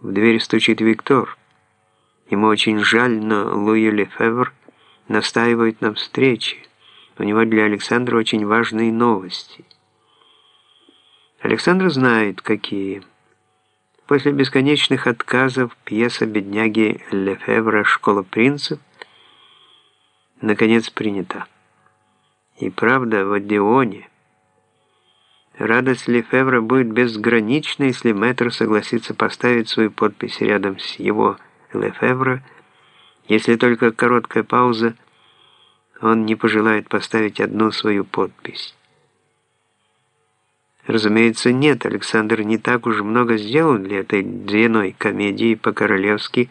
В дверь стучит Виктор. Ему очень жаль, но Луи Лефевр настаивает на встрече. У него для Александра очень важные новости. Александр знает, какие. После бесконечных отказов пьеса бедняги Лефевра «Школа принцев» наконец принята. И правда, в Одеоне радость Лефевра будет безгранична, если мэтр согласится поставить свою подпись рядом с его Лефевра, если только короткая пауза, он не пожелает поставить одну свою подпись. Разумеется, нет, Александр не так уж много сделал для этой дряной комедии по-королевски,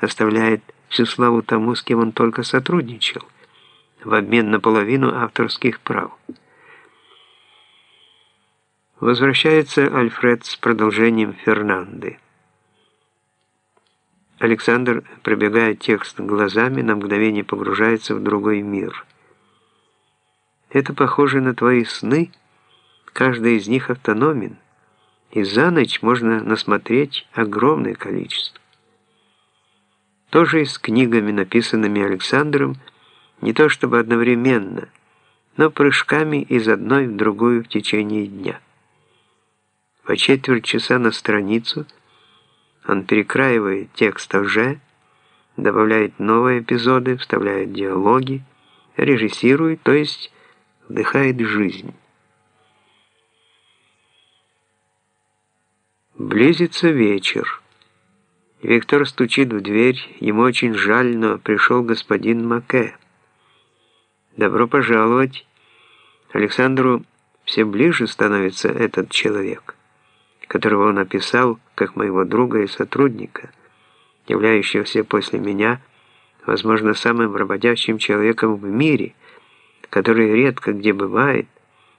оставляет всю славу тому, с кем он только сотрудничал, в обмен на половину авторских прав. Возвращается Альфред с продолжением Фернанды. Александр, пробегая текст глазами, на мгновение погружается в другой мир. «Это похоже на твои сны?» Каждый из них автономен, и за ночь можно насмотреть огромное количество. Тоже и с книгами, написанными Александром, не то чтобы одновременно, но прыжками из одной в другую в течение дня. По четверть часа на страницу он перекраивает текст уже, добавляет новые эпизоды, вставляет диалоги, режиссирует, то есть вдыхает жизнь. Близится вечер. Виктор стучит в дверь. Ему очень жаль, но пришел господин Маке. Добро пожаловать. Александру все ближе становится этот человек, которого он описал как моего друга и сотрудника, являющегося после меня, возможно, самым работящим человеком в мире, который редко где бывает,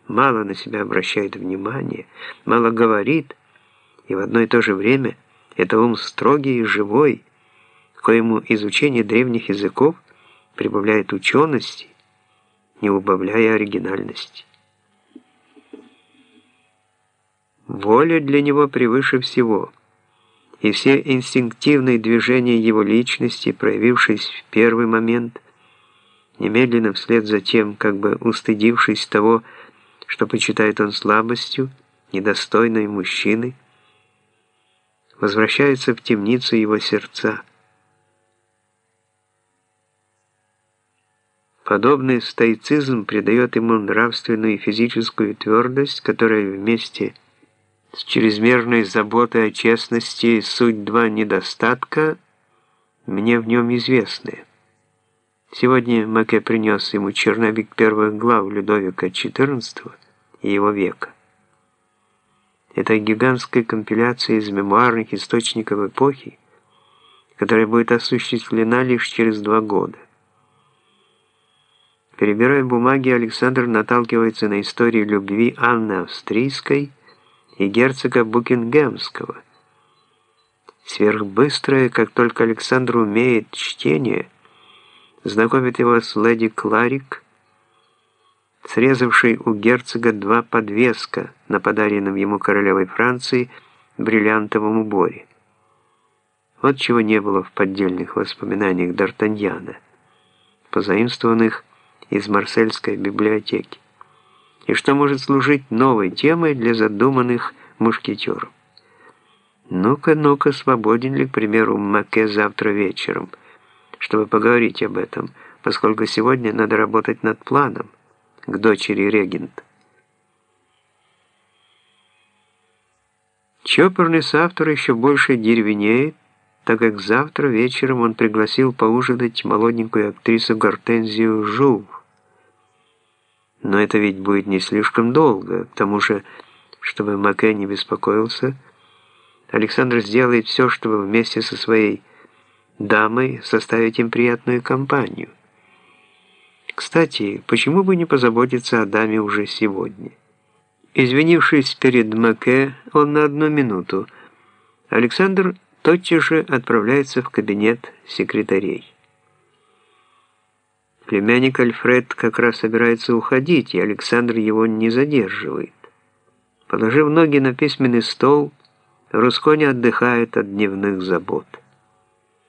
мало на себя обращает внимание, мало говорит, и в одно и то же время это ум строгий и живой, коему изучение древних языков прибавляет учености, не убавляя оригинальности. Воля для него превыше всего, и все инстинктивные движения его личности, проявившись в первый момент, немедленно вслед за тем, как бы устыдившись того, что почитает он слабостью, недостойной мужчины, возвращаются в темницу его сердца. Подобный стоицизм придает ему нравственную и физическую твердость, которая вместе с чрезмерной заботой о честности суть два недостатка, мне в нем известны. Сегодня Маке принес ему черновик первых глав Людовика XIV и его века. Это гигантская компиляция из мемуарных источников эпохи, которая будет осуществлена лишь через два года. Перебирая бумаги, Александр наталкивается на историю любви Анны Австрийской и герцога Букингемского. Сверхбыстрое, как только Александр умеет чтение, знакомит его с леди Кларик, срезавший у герцога два подвеска на подаренном ему королевой Франции бриллиантовом уборе. Вот чего не было в поддельных воспоминаниях Д'Артаньяна, позаимствованных из Марсельской библиотеки, и что может служить новой темой для задуманных мушкетеров. Ну-ка, ну-ка, свободен ли, к примеру, Маке завтра вечером, чтобы поговорить об этом, поскольку сегодня надо работать над планом, к дочери регент. Чопорный соавтор еще больше деревенеет, так как завтра вечером он пригласил поужинать молоденькую актрису Гортензию Жув. Но это ведь будет не слишком долго, к тому же, чтобы Маке не беспокоился, Александр сделает все, чтобы вместе со своей дамой составить им приятную компанию. Кстати, почему бы не позаботиться о даме уже сегодня? Извинившись перед Маке, он на одну минуту. Александр тотчас же отправляется в кабинет секретарей. Племянник Альфред как раз собирается уходить, и Александр его не задерживает. Положив ноги на письменный стол, Рускони отдыхает от дневных забот.